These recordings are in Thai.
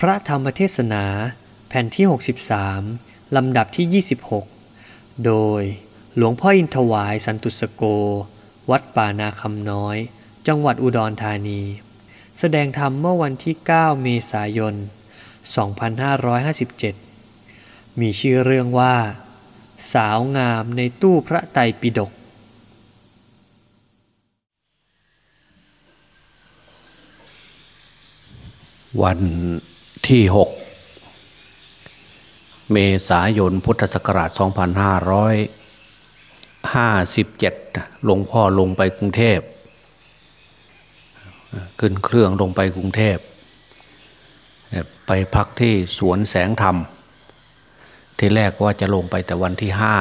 พระธรรมเทศนาแผ่นที่ 63 ลำดับที่ 26 โดยหลวงพ่ออินทวายสันตุสโก วัดป่านาคำน้อย จังหวัดอุดรธานี แสดงธรรมเมื่อวันที่ 9 เมษายน 2557 มีชื่อเรื่องว่า สาวงามในตู้พระไตรปิฎกวัน ที่ 6 เมษายนพุทธศักราช 2557 หลวงพ่อลงไปกรุงเทพ ขึ้นเครื่องลงไปกรุงเทพ ไปพักที่สวนแสงธรรม ที่แรกว่าจะลงไปแต่วันที่ห้า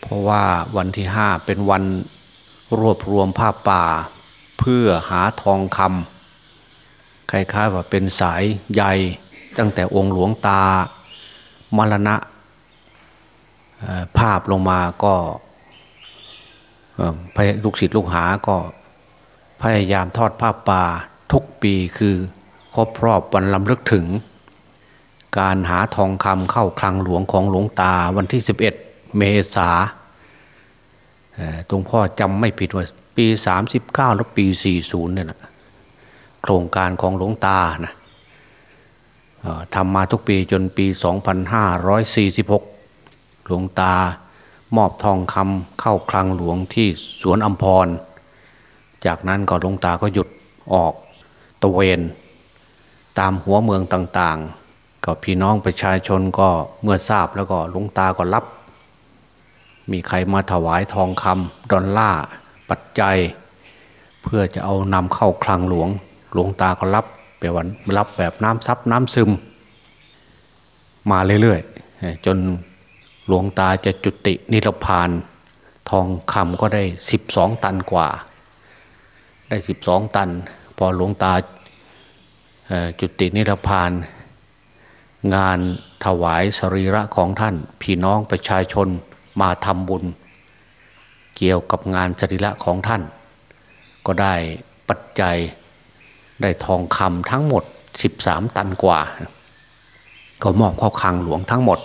เพราะว่าวันที่ห้าเป็นวันรวบรวมผ้าป่า เพื่อหาทองคำ คล้ายๆว่าเป็นสายใยตั้งแต่องค์หลวงตามรณะภาพลงมาก็ลูกศิษย์ลูกหาก็พยายามทอดผ้าป่าทุกปีคือครบรอบวันลำลึกถึง การหาทองคำเข้าคลังหลวงของหลวงตาวันที่ 11 เมษาตรงพ่อจำไม่ผิดว่าปี 39 แล้วปี 40เนี่ยนะ โครงการของหลวงตานะทำมาทุกปีจนปี 2546 หลวงตามอบทองคำเข้าคลังหลวงที่สวนอัมพร จากนั้นก็หลวงตาก็หยุดออกตะเวนตามหัวเมืองต่างๆ ก็พี่น้องประชาชนก็เมื่อทราบแล้วก็หลวงตาก็รับ มีใครมาถวายทองคำดอลลาร์ปัจจัย เพื่อจะเอานำเข้าคลังหลวง หลวงตาก็รับไปวันรับแบบน้ำซับน้ำซึม มาเรื่อยๆจนหลวงตาจะจุตินิรพาน ทองคำก็ได้สิบสองตันกว่า ได้สิบสองตัน พอหลวงตาจุตินิรพาน งานถวายสรีระของท่าน พี่น้องประชาชนมาทำบุญ เกี่ยวกับงานสรีระของท่าน ก็ได้ปัจจัย ได้ทองคำทั้งหมด 13 ตันกว่า ก็มอบเข้าคลังหลวงทั้งหมด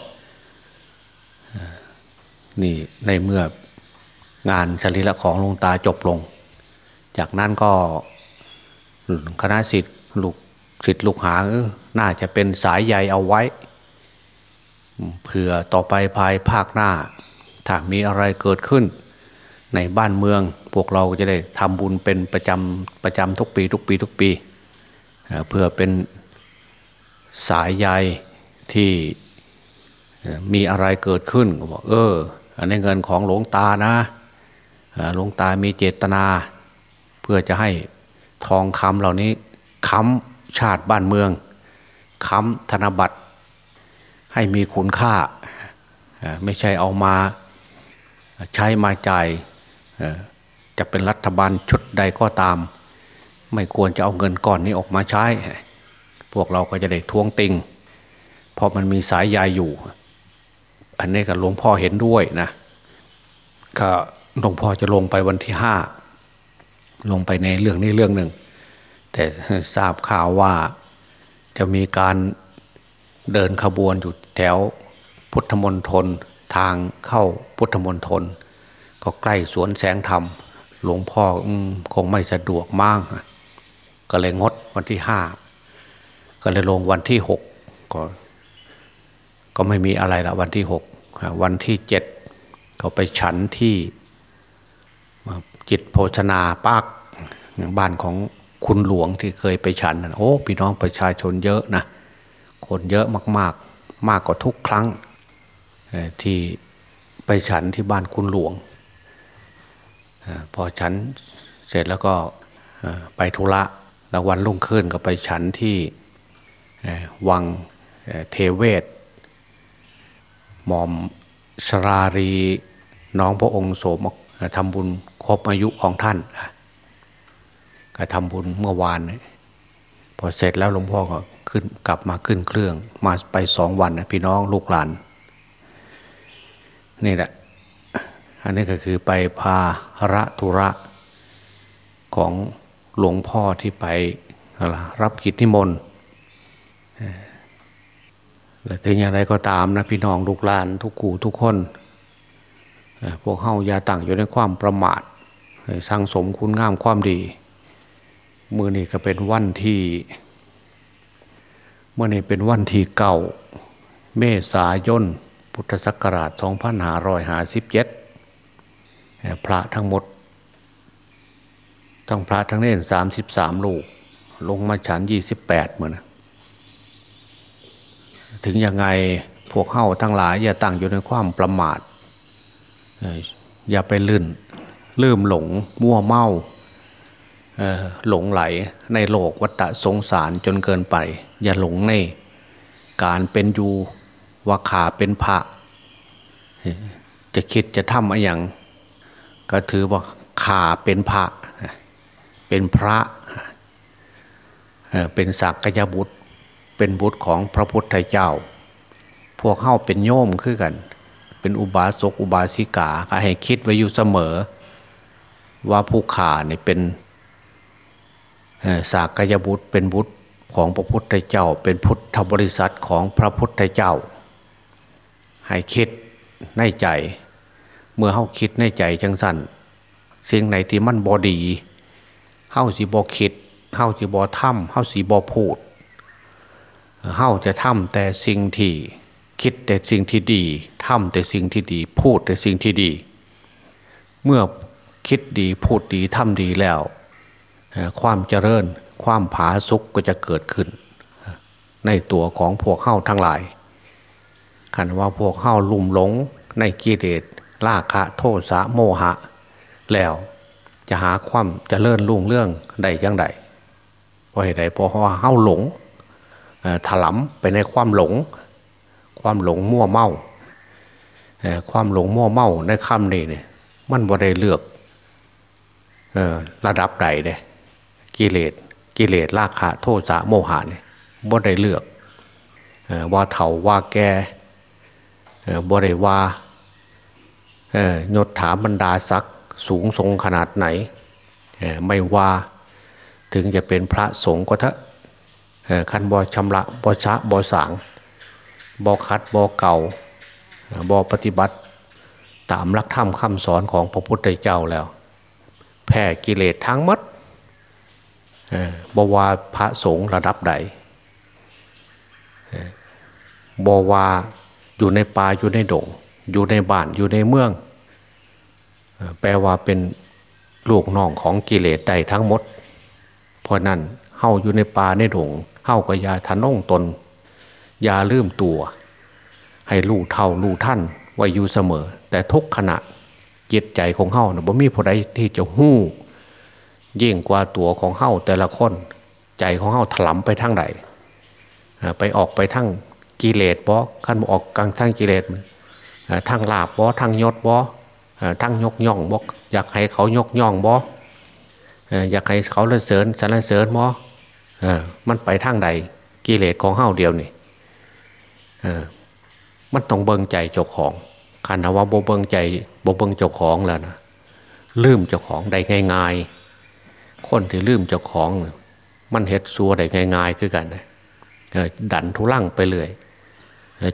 นี่ในเมื่องานสรีระของหลวงตาจบลง จากนั้นก็คณะสิทธิ์ลูกสิทธิ์ลูกหา น่าจะเป็นสายใยเอาไว้เผื่อต่อไปภายภาคหน้า ถ้ามีอะไรเกิดขึ้น ในบ้านเมือง พวกเราจะได้ทำบุญเป็นประจำประจำทุกปี ทุกปีทุกปีเพื่อเป็นสายใยที่มีอะไรเกิดขึ้นก็บอกเอออันนี้เงินของหลวงตานะหลวงตามีเจตนา เพื่อจะให้ทองคำเหล่านี้ค้ำชาติบ้านเมืองค้ำธนบัตร ให้มีคุณค่า ไม่ใช่เอามาใช้มาจ่าย จะเป็นรัฐบาลชุดใดก็ตาม ไม่ควรจะเอาเงินก้อนนี้ออกมาใช้ พวกเราก็จะได้ทวงติงเพราะมันมีสายยายอยู่ อันนี้กับหลวงพ่อเห็นด้วยนะก็หลวงพ่อจะลงไปวันที่ห้าลงไปในเรื่องนี้เรื่องหนึ่ง แต่ทราบข่าวว่าจะมีการเดินขบวนอยู่แถวพุทธมณฑลทางเข้าพุทธมณฑล ก็ใกล้สวนแสงธรรม หลวงพ่ออคงไม่สะดวกมากก็เลยงดวันที่ห้าก็เลยลงวันที่หกก็ ก็ไม่มีอะไรละวันที่หกวันที่เจ็ดเขาไปฉันที่จิตโภชนาปากบ้านของคุณหลวงที่เคยไปฉันโอ้พี่น้องประชาชนเยอะนะคนเยอะมาก ๆ มากกว่าทุกครั้งที่ไปฉันที่บ้านคุณหลวง พอฉันเสร็จแล้วก็ไปธุระแล้ววันรุ่งขึ้นก็ไปฉันที่วังเทเวศหมอมสรารีน้องพระองค์โสมทำบุญครบอายุของท่านก็ทำบุญเมื่อวานพอเสร็จแล้วหลวงพ่อก็ขึ้นกลับมาขึ้นเครื่อง มาไปสองวันนะพี่น้องลูกหลาน นี่แหละ อันนี้ก็คือไปพาระธุระของหลวงพ่อที่ไปรับกิจนิมนต์และถึงอย่างไรก็ตามนะพี่น้องลูกหลานทุกขูทุกคนพวกเฮายาตั้งอยู่ในความประมาทสร้างสมคุณงามความดี มือนี้ก็เป็นวันที่เมื่อนี้เป็นวันที่เก่าเมษายนพุทธศักราช 2557 พระทั้งหมด ทั้งพระทั้งเนร33ลูก ลงมาฉัน28เหมือนถึงยังไงพวกเข้าทั้งหลาย อย่าตั้งอยู่ในความประมาทอย่าไปลื่นลืมหลงมั่วเมาหลงไหลในโลกวัฏสงสารจนเกินไป อย่าหลงในการเป็นอยู่ว่าขาเป็นพระจะคิดจะทำอะไรอย่าง ก็ถือว่าข่าเป็นพระ เป็นพระ เป็นศักยบุตร เป็นบุตรของพระพุทธเจ้า พวกเข้าเป็นโยมคือกัน เป็นอุบาสกอุบาสิกาให้คิดไว้อยู่เสมอ ว่าผู้ข่าเนี่ยเป็นสากยบุตร เป็นบุตรของพระพุทธเจ้า เป็นพุทธบริษัทของพระพุทธเจ้า ให้คิดในใจ เมื่อเข้าคิดในใจจังสันสิ่งไหนที่มันบอดีเข้าสีบอคิดเข้าสีบอถ้ำเข้าสีบอพูดเฮ้าจะทำแต่สิ่งที่คิดแต่สิ่งที่ดีทำแต่สิ่งที่ดี พูดแต่สิ่งที่ดี เมื่อคิดดีพูดดีทำดีแล้ว ความเจริญความผาสุกก็จะเกิดขึ้น ในตัวของพวกเข้าทั้งหลายคันว่าพวกเข้าลุ่มหลงในกิเลส ลาคะโทษะโมหะ แล้วจะหาความจะเจริญรุ่งเรื่องใดยังไดเพราะเหตุใดเพราะว่าเข้าหลงถลำไปในความหลง ความหลงมั่วเมาความหลงมั่วเมาในคำนี้เนี่ยมันบ่ได้เลือกระดับใดเลยกิเลสกิเลสราคะโทษะโมหะเนี่ยบ่ได้เลือกว่าเถาว่าแกบ่ได้ว่า ยศถาบรรดาศักดิ์สูงทรงขนาดไหน ไม่ว่าถึงจะเป็นพระสงฆ์ก็เถอะคันบอชำระบอชะบอสางบอคัดบอเก่าบอปฏิบัติ ตามลักธรรมคำสอนของพระพุทธเจ้าแล้ว แผ่กิเลสทั้งมัดบวาพระสงฆ์ระดับใดบวาอยู่ในป่าอยู่ในดง อยู่ในบ้านอยู่ในเมือง แปลว่าเป็นลูกน้องของกิเลสใดทั้งหมด เพราะนั้นเฮาอยู่ในป่าในดงเฮาก็อย่าทะนงตนยาลืมตัว ให้ลู่เท่าลู่ท่านไว้อยู่เสมอ แต่ทุกขณะจิตใจของเฮานะบ่มีผู้ใดที่จะหู้ยิ่งกว่าตัวของเฮาแต่ละคนใจของเฮาถลำไปทางใดไปออกไปทั้งกิเลสบ่ขั้นออกกลางทั้งกิเลสทั้งลาบบ่ทั้งยศบ่ ทั้งยกย่องบ่อยากให้เขายกย่องบ่อยากให้เขาเสริญสรรเสริญบ่มันไปทางใดกิเลสของเฮาเดียวนี่มันต้องเบิงใจเจ้าของคันว่าโบเบิงใจโบเบิงเจ้าของแล้วนะลืมเจ้าของได้ง่ายๆ คนที่ลืมเจ้าของ มันเฮ็ดซัวได้ง่ายๆคือกันดันทุลังไปเลย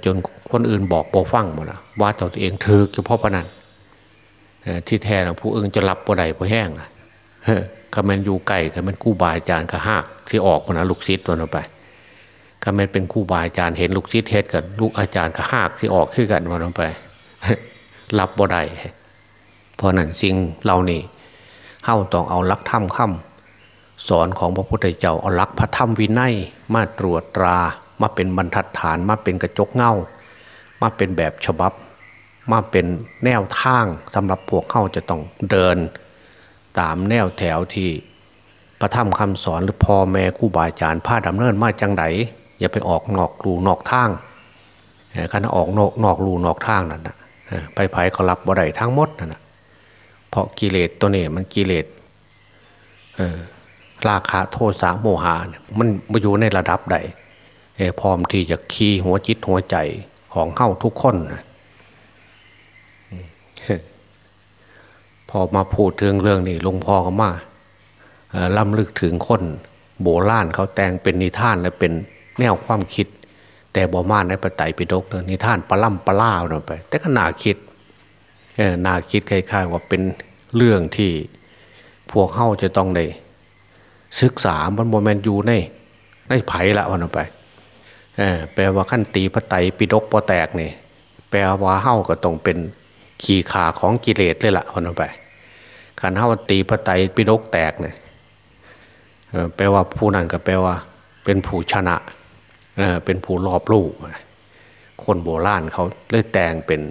จนคนอื่นบอกโบฟังหมดนะว่าตัวเองถือเฉพาะปนัน ที่แท้ผู้อื่นจะรับบ่ได้บ่แห้งนะคำมันอยู่ไก่คำมันคู่บาอาจารย์ก็หักที่ออกมานะลูกศิษย์ตัวนั้นไปคำมันเป็นคู่บาอาจารย์เห็นลูกศิษย์เทศกันลูกอาจารย์ก็หักที่ออกขึ้นกันมาลงไป รับบ่ได้เพราะนั้นสิ่งเรานี่เฮ้าต้องเอาลักธรรมคำสอนของพระพุทธเจ้าเอาลักพระธรรมวินัยมาตรวจตรามาเป็นบรรทัดฐานมาเป็นกระจกเงามาเป็นแบบฉบับ มาเป็นแนวทางสำหรับพวกเข้าจะต้องเดิน ตามแนวแถวที่พระธรรมคำสอนหรือพ่อแม่ครูบาอาจารย์พาดำเนินมาจังไดอย่าไปออกนอกรูนอกทางขณะออกนอกนอกรูนอกทางนั่นนะไปไผ่เขารับบ่ได้ทั้งหมดนั่นนะเพราะกิเลสตัวนี้มันกิเลสราคะโทษสาโมหะมันมาอยู่ในระดับใดพร้อมที่จะคีหัวจิตหัวใจของเข้าทุกคนนะ พอมาพูดถึงเรื่องนี้หลวงพ่อก็มาล้ำลึกถึงคนโบราณเขาแต่งเป็นนิทานและเป็นแนวความคิด แต่บ่มาในปไตยปิฎกเนิทานปลาล่ำปลาล่าลงไป แต่ก็น่าคิดน่าคิดคล้ายๆว่าเป็นเรื่องที่พวกเข้าจะต้องได้ศึกษาบนโมเมนต์อยู่ในในไผ่ละวันไปแปลว่าขั้นตีพระไตรปิฎกปอแตกนี่แปลว่าเข้าก็ต้องเป็นขี่ขาของกิเลสเลยละวันไป ขันเข้าวตีพระไตรปิฎกแตกเนี่ยแปลว่าผู้นั้นก็แปลว่า เป็นผู้ชนะเป็นผู้รอบลูกคนโบราณเขาเลยแต่งเป็น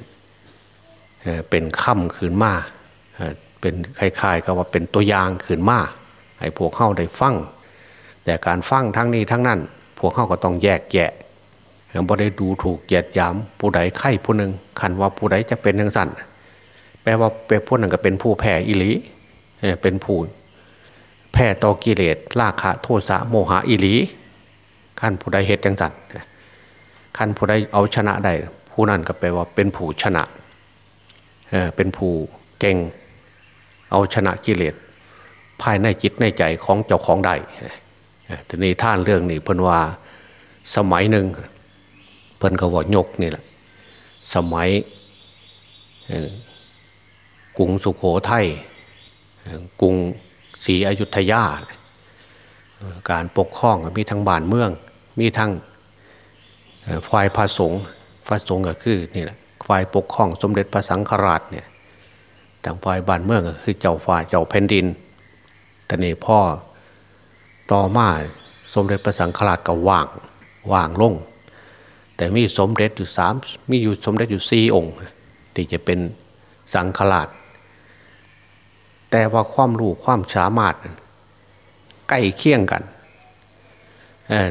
เป็นค่ำคืนมาเป็นคล้ายๆกับว่าเป็นตัวอย่างขืนมาให้พวกเข้าได้ฟังแต่การฟังทั้งนี้ทั้งนั้น พวกเข้าก็ต้องแยกแยะบ่ได้ดูถูกเหยียดยามผู้ใดไข่ผู้หนึ่งคันว่าผู้ใดจะเป็นยังสั่น แปลว่าเป็นผู้หนึ่งก็เป็นผู้แผ่อิริเป็นผู้แผ่ต่อกิเลสราคะโทสะโมหะอิริขั้นผู้ใดเหตุยังสั่นขั้นผู้ใดเอาชนะได้ผู้นั้นก็แปลว่าเป็นผู้ชนะเป็นผู้เก่ง เอาชนะกิเลสภายในจิตในใจของเจ้าของใดทีนี้ท่านเรื่องนี้เพิ่นว่าสมัยหนึ่งเพิ่นก็ว่ายกนี่แหละสมัย กรุงสุขโขทัยกรุงศรีอยุธยา การปกครองมีทั้งบ้านเมือง มีทั้งฝ่ายพระสงฆ์พระสงฆ์ก็คือนี่แหละฝ่ายปกครองสมเด็จพระสังฆราชเนี่ยทางฝ่ายบ้านเมืองก็คือเจ้าฝ่ายเจ้าแผ่นดิน แต่นี่พ่อต่อมาสมเด็จพระสังฆราชก็ว่างว่างลง แต่มีสมเด็จอยู่สามมีอยู่สมเด็จอยู่สี่องค์ที่จะเป็นสังฆราช แต่ว่าความรู้ความสามารถใกล้เคียงกัน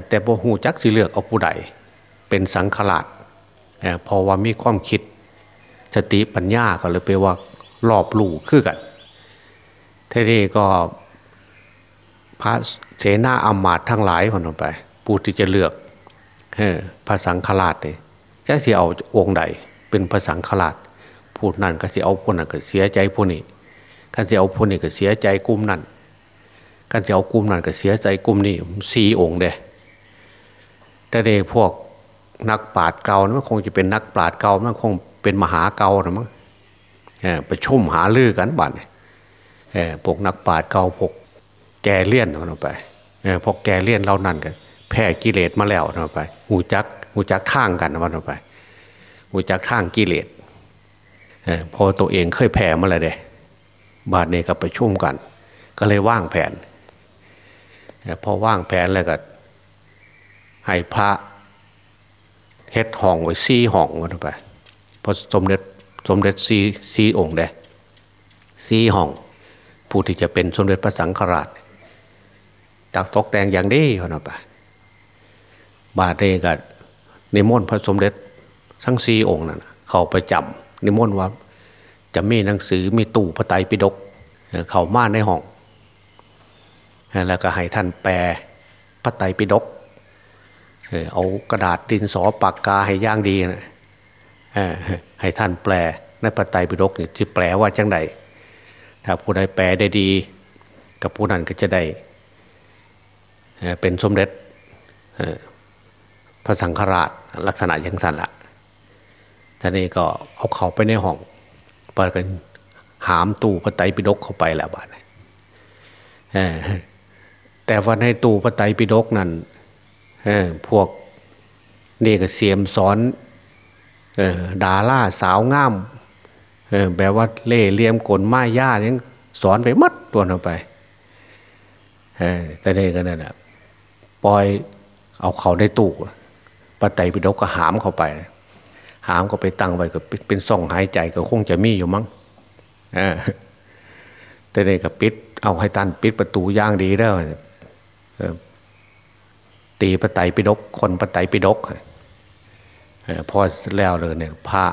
แต่บ่หูจักสิเลือกเอาผู้ใดเป็นสังฆราชพราะว่ามีความคิดสติปัญญาก็เลยไปว่ารอบลู่คือกันทีนี้ก็พระเสนาอามาตย์ทั้งหลายคนไปผู้ที่จะเลือกพระสังฆราชเนี่ยจะเสียเอาองค์ใด เป็นพระสังฆราชพูดนั่นก็เสียเอาผู้นั้นก็เสียใจผู้นี้ กันเสียเอาผู้นี้ก็เสียใจกลุ่มนั้นกันเสียเอากลุ่มนั้นก็เสียใจกลุ่มนี้สี่องค์เด้แต่เดพวกนักปราดเก่ามันคงจะเป็นนักปราดเก่ามันคงเป็นมหาเก่าหรือมั้งปชุ่มหาลือกันบัดพวกนักปราชญ์เก่าพวกแกเลี่ยนเอาไปพวกแกเลี่ยนเรานั่นกัน แพ้กิเลสมาแล้วเอาไปหูจักหูจักท่างกันวันเอาไปหูจักท่างกิเลสพอตัวเองเคยแพ้มาแล้วเด้ บาดเนี่ยก็ประชุมกัน ก็เลยว่างแผนพอว่างแผนแล้วก็ให้พระเฮ็ดห้องไว้ซีห้องวันไปพอสมเด็จสมเด็จสีสีองค์เด้สีห้องผู้ที่จะเป็นสมเด็จพระสังฆราชจากตกแต่งอย่างดีคนไปบาเรกันิมนต์พระสมเด็จทั้งสีองค์นั่นเขาไปจำนิมนต์ว่า จะมีหนังสือมีตู้พระไตรปิฎกเขามาในห้องแล้วก็ให้ท่านแปลพระไตรปิฎกเอากระดาษดินสอปากกาให้ย่างดีนะให้ท่านแปลในปไตยปิฎกนี่ที่แปลว่าจังไดถ้าผู้ใดแปลได้ดี กับผู้นั้นก็จะได้เป็นสมเด็จพระสังฆราชลักษณะยังสันละท่านี้ก็เอาเขาไปในห้อง ปิดกันหามตู้พระไตรปิฎกเข้าไปแล้วบ้านแต่ว่าในตู้พระไตรปิฎกนั้นพวกนี่ก็เสียมสอนดาล่าสาวงามแบบว่าเล่เลียมกลม้ย่านี่สอนไปมัดตัวลงไปแต่นี่ก็นั่นแหะปล่อยเอาเขาในตู้ปไตปิฎกก็หามเข้าไป หามก็ไปตั้งไว้ก็เป็นซ่องหายใจก็คงจะมีอยู่มั้งแต่เนี่ก็ปิด เอาให้ตันปิดประตูย่างดีแล้วตีปไตปิฎกคนปไตปิฎกพอแล้วเลยเนี่ยพระ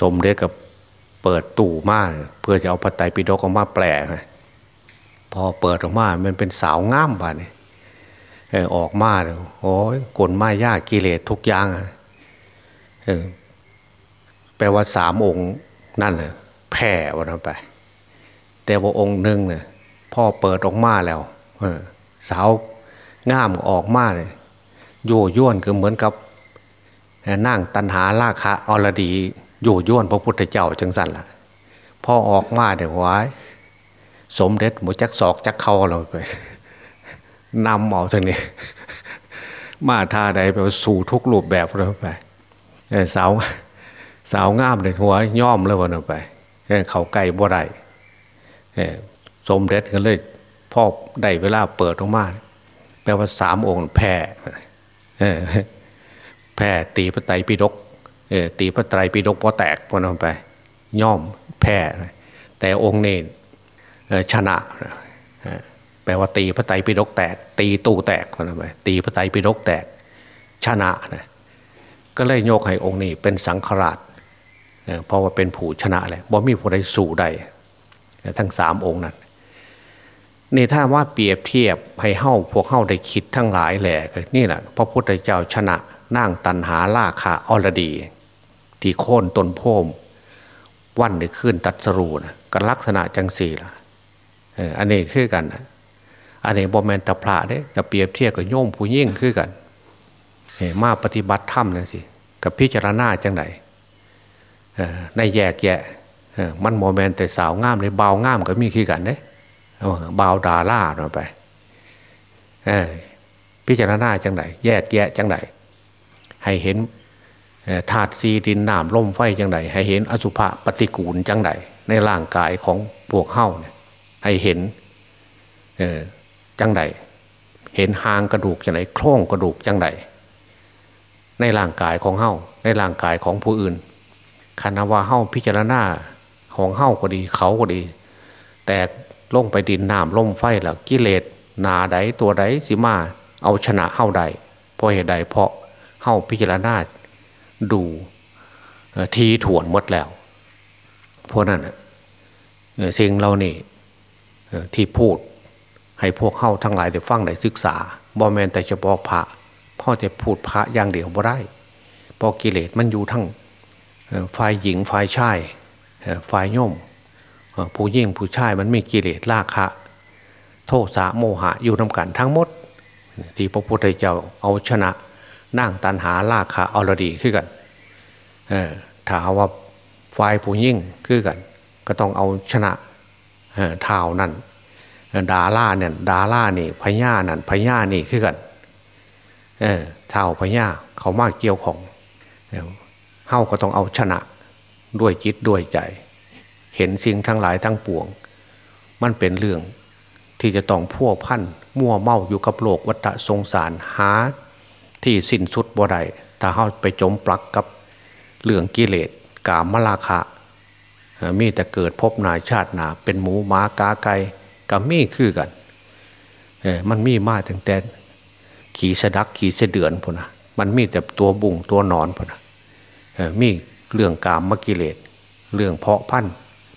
สมเด็จกับเปิดตู้มาเพื่อจะเอาพระไตรปิฎกออกมาแปลพอเปิดออกมา มันเป็นสาวงามบ้านี่ ออกมาเลยโอ้ยกลมายากกิเลสทุกอย่างแปลว่าสามองค์นั่นเลยแผ่วันไป แต่ว่าองค์หนึ่งเนี่ยพ่อเปิดออกมาแล้วสาวงามออกมาเลยโยย่วนก็เหมือนกับนั่งตันหาราคะอรดีโยย่วนพระพุทธเจ้าจังสันละ่ะพ่อออกมาเดี๋ยวไว้สมเด็จหมูจักศอกจักเข่าเราไป นำเอาทางนี้มาท่าใดไปสู่ทุกรูปแบบเราไปสาวสาวงามเลยหัวย่อมเลยวันไปเขาไก่บ่ได้สมเด็จกันเลยพ่อได้เวลาเปิดออกมาแปลว่าสามองค์แพ่แพ่ตีพระไตรปิฎกตีพระไตรปิฎกพอแตกพอนไป ย่อมแพ้แต่องค์เนชนะ แปลว่าตีพระไตรปิฎกแตก ตีตู้แตกคนละไปตีพระไตรปิฎกแตกชนะนะก็เลยโยกให้องค์นี้เป็นสังฆราชเพราะว่าเป็นผู้ชนะแหละบ่มีผู้ใดสู้ได้ทั้งสามองค์นั้นนี่ถ้าว่าเปรียบเทียบให้เฮ้าพวกเฮ้าได้คิดทั้งหลายแหละนี่แหละพระพุทธเจ้าชนะนั่งตันหาล่าขาอรดี ที่โค่นตนโพมวันได้ขึ้นตัดสรูนะกันลักษณะจังสี่ละอันนี้คือกัน อันนี้บอมแมนตะพระเด้จะเปรียบเทียบกับโยมผู้ยิ่งคือกันมาปฏิบัติธรรมนั่นสิกับพิจารณาจังไหนในแยกแยะมันโมเมนแต่สาวงามเลยเบางามก็มีคือกันเด้เบาดาล่าหน่อยไปพิจารณาจังไหนแยกแยะจังไหนให้เห็นธาตุซีดินน้ำลมไฟจังไหนให้เห็นอสุภะปฏิกูลจังไหนในร่างกายของพวกเฮ้าเนี่ยให้เห็น จังไหนเห็นหางกระดูกจังไหนโครงกระดูกจังไหนในร่างกายของเฮ้าในร่างกายของผู้อื่นคณะว่าเฮ้าพิจารณาของเฮ้าก็ดีเขาก็ดี แต่ลงไปดินน้ำลมไฟแล้วกิเลสนาใดตัวใดสิมา เอาชนะเฮ้าใดเพราะเหตุใดเพราะเฮ้าพิจารณาดูทีถวนหมดแล้วเพราะนั้นสิ่งเรานี่ที่พูด ให้พวกเข้าทั้งหลายได้ฟังได้ศึกษาบอแมนแต่เฉพาะพระพ่อจะพูดพระอย่างเดียวบ่ได้พราะกิเลสมันอยู่ทั้งฝ่ายหญิงฝ่ายชายฝ่ายโยมผู้ยิ่งผู้ชายมันมีกิเลสราคะ โทสะโมหะอยู่นำกันทั้งหมด ที่พระพุทธเจ้าเอาชนะนั่งตันหาราคะอรดีขึ้นกันถ้าว่าฝ่ายผู้ยิ่งขึ้นกัน ก็ต้องเอาชนะเท้านั่น ดาล่าเนี่ยดาล่านี่พญานั่นพญานี่ขึ้นกันเท้าพญาเขามากเกี่ยวของเฮ้าก็ต้องเอาชนะด้วยจิตด้วยใจ เห็นสิ่งทั้งหลายทั้งปวง มันเป็นเรื่องที่จะต้องพัวพันมั่วเมาอยู่กับโลกวัฏสงสารหา ที่สิ้นสุดบ่ได้ถ้าเฮาไปจมปลักกับเรื่องกิเลสกามลาคะมีแต่เกิดพบนายชาติหนาเป็นหมูหมากาไก่ กับมีคือกันเออมันมีมาตั้งแต่ขี่สะดักขี่เสเดือนพนะมันมีแต่ตัวบุ่งตัวนอนพนะเออมีเรื่องกามมกิเลสเรื่องเพาะพันธุ์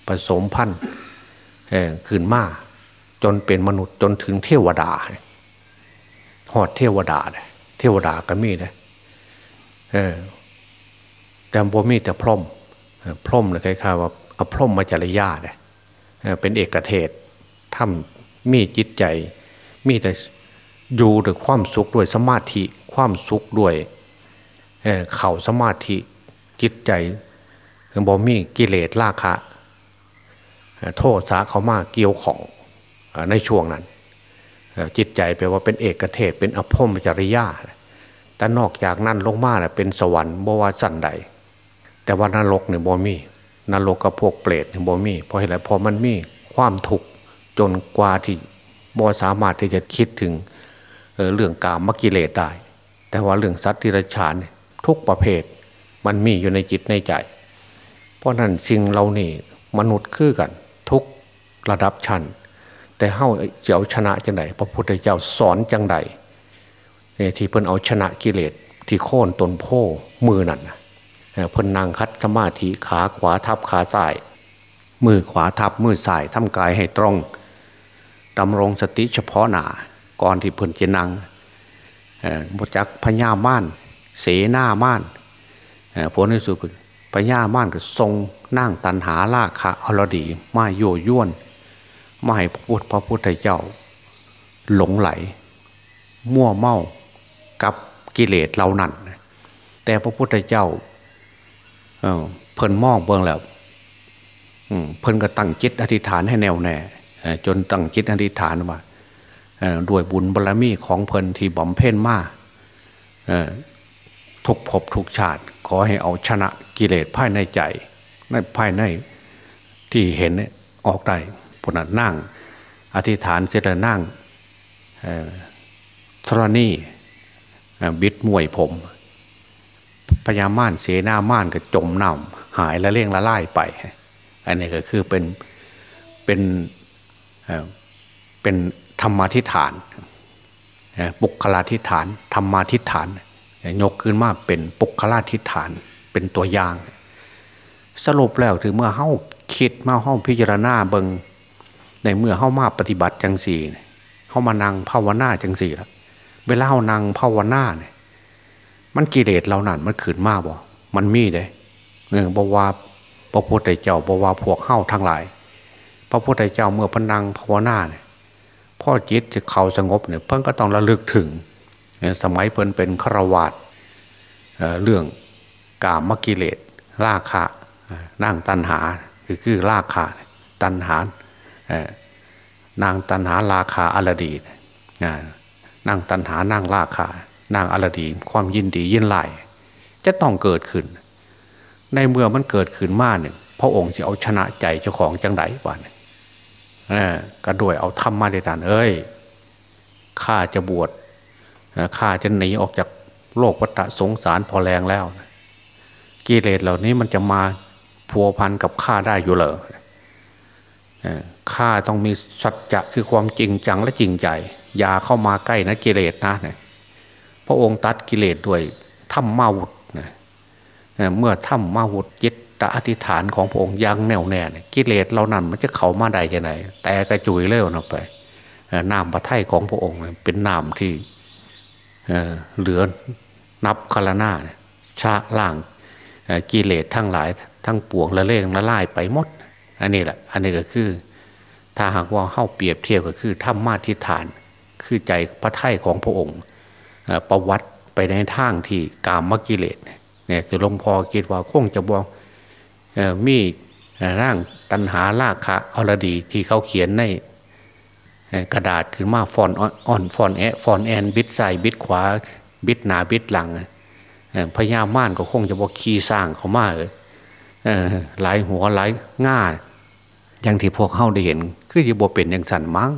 ผสมพันธุ์ขึ้นมาจนเป็นมนุษย์จนถึงเทวดาหอดเทวดาเลยเทวดาก็มีนะเออแต่บ่มีแต่พรหมพรหมเลยคล้ายๆว่าเอาพรหมมาจริยาเนี่ยเป็นเอกเทศ ทำมีจิตใจ มีแต่อยู่ด้วยความสุขด้วยสมาธิความสุขด้วยเเข่าสมาธิจิตใจบ่มีกิเลสราคะโทษสาเขามากเกี่ยวของในช่วงนั้น จิตใจแปลว่าเป็นเอกเทศเป็นอภมจริยาแต่นอกจากนั้นลงมาเป็นสวรรค์บว่าสันใด แต่ว่านรกเนี่ยบ่มีนรกกับพวกเปรตเนี่ยบ่มีเพราะอะไรเพอมันมีความทุกข์ จนกว่าที่บ่สามารถที่จะคิดถึงเรื่องกามกิเลสได้ แต่ว่าเรื่องสัตว์ที่ระชานทุกประเภทมันมีอยู่ในจิตในใจ เพราะนั้นสิ่งเรานี่มนุษย์คือกัน ทุกระดับชั้นแต่เฮ้าจะเอาชนะจังไดพระพุทธเจ้าสอนจังไดที่เพิ่นเอาชนะกิเลสที่โค่นตนโพมือนั่นเพิ่นนางคัดสมาธิขาขวาทับขาซ้าย มือขวาทับมือซ้ายทำกายให้ตรง ดำรงสติเฉพาะหนาก่อนที่เพิ่นจะนั่งบจักพญาม่านเสนาม่านผลในสุดพญาม่านก็ทรงนั่งตันหาลาคะอรดีมาโยย่วนไม่ให้พูดพระพุทธเจ้า หลงไหล มั่วเมากับกิเลสเหล่านั้นแต่พระพุทธเจ้าเเพิ่นมองเบื้องแล้วเพิ่นก็ตั้งจิตอธิษฐานให้แน่วแน่ จนตั้งจิตอธิษฐานว่าด้วยบุญบารรมีของเพิ่นที่บ่มเพ่นมาทุกภพทุกชาติ ขอให้เอาชนะกิเลสภายในใจในภายในที่เห็นออกได้พนัดนั่ง อธิษฐานเจริญนั่งธรณีบิดมวยผมพญาม่านเสนาม่านก็จมน้ำหายและเลี่ยงละล่ายไป อันนี้ก็คือเป็นเป็น เป็นธรรมาทิฐานปุคลาทิฐาน ธรรมาทิฐาน ยกขึ้นมาเป็นปุคลาทิฐาน เป็นตัวอย่าง สรุปแล้วถึงเมื่อเฮ้าคิดมาเฮ้าพิจารณาเบิงในเมื่อเฮ้ามาปฏิบัติจังสี่เฮ้ามานั่งภาวนาจังสี่แล้วเวลาเฮานั่งภาวนาเนี่ยมันกิเลสเรานั่นมันขืนมากบ่ มันมีเลยเนื่องบอกว่าพระพุทธเจ้าบอกว่าพวกเข้าทั้งหลาย พระพุทธเจ้าเมื่อพนังภาวนาเนี่ยพ่อจิตจะเข่าสงบเนี่ยเพิ่นก็ต้องระลึกถึง สมัยเพิ่นเป็นฆราวาสเรื่องกามกิเลสราคะนั่งตันหาคือคือราคะตันหานางตันหาราคาอลดีนั่งตันหานั่งราคานางอลดี ความยินดียินไล่จะต้องเกิดขึ้น ในเมื่อมันเกิดขึ้นมาหนึ่งพระองค์จะเอาชนะใจเจ้าของจังไดบ้าน ก็ด้วยเอาธรรมมาในฐานเอ้ยข้าจะบวชข้าจะหนีออกจากโลกวัฏสงสารพอแรงแล้ว กิเลสเหล่านี้มันจะมาพัวพันกับข้าได้อยู่เหรอข้าต้องมีสัจจะคือความจริงจังและจริงใจ อย่าเข้ามาใกล้นะกิเลสนะพระองค์ตัดกิเลสด้วยถ้ำมาวุธนะเมื่อถ้ำมาวุธยึ ดตอธิษฐานของพระองค์ยังแน่วแน่กิเลสเรานั้นมันจะเข้ามาได้ยังไงแต่กระจุยเร็วนะไปนามพระไทยของพระองค์เป็นนามที่เหลือนับคารนาชาล่างกิเลสทั้งหลาย ทั้งปวงละเลงละลายไปหมด อันนี้แหละ อันนี้ก็คือ ถ้าหากว่าเข้าเปรียบเทียบก็คือธรรมาทิฏฐาน คือใจพระไทยของพระองค์ประวัติไปในทางที่กามมกิเลสเนี่ยจะหลวงพ่อคิดว่าคงจะบอก มีร่างตันหาลากคะอรดีที่เขาเขียนในกระดาษขึ้นมาฟอนอ่อนฟอนแอฟอนแอนบิดใส่บิดขวาบิดหนาบิดหลังพญาม่านก็คงจะบอกขี้สร้างเขามาเลยหลายหัวหลายง่าอย่างที่พวกเข้าได้เห็น คือจะบวเป็นอย่างสันมั้ง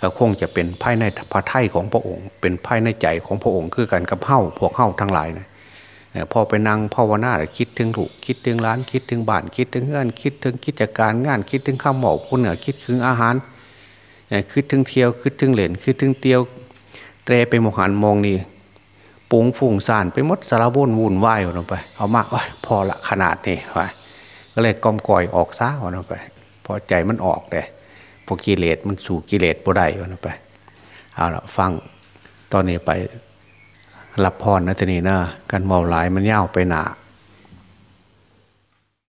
ก็คงจะเป็นภายในพระไถ่ของพระองค์ เป็นภายในใจของพระองค์คือกันกับเฮ้าพวกเฮ้าทั้งหลายนะ พอไปนั่งภาวนาคิดถึงถูกคิดถึงร้านคิดถึงบ้านคิดถึงเงื่อนคิดถึงกิจการงานคิดถึงข้าวหมอกผู้เหนือคิดถึงอาหารคิดถึงเที่ยวคิดถึงเหรียญคิดถึงเตียวเตรไปมหันมองนี่ปุงฝุ่งสานไปมดสารวุ่นวุ่นวายออกไป เอามากพอละขนาดนี้ไปก็เลยกอมก่อยออกซ่าออกไป พอใจมันออกเลยพอกิเลสมันสู่กิเลสบ่ได้ออกไปเอาละฟังตอนนี้ไป รับพรนะทีนี้นะกันเมาหลายมันเย่าไปหนา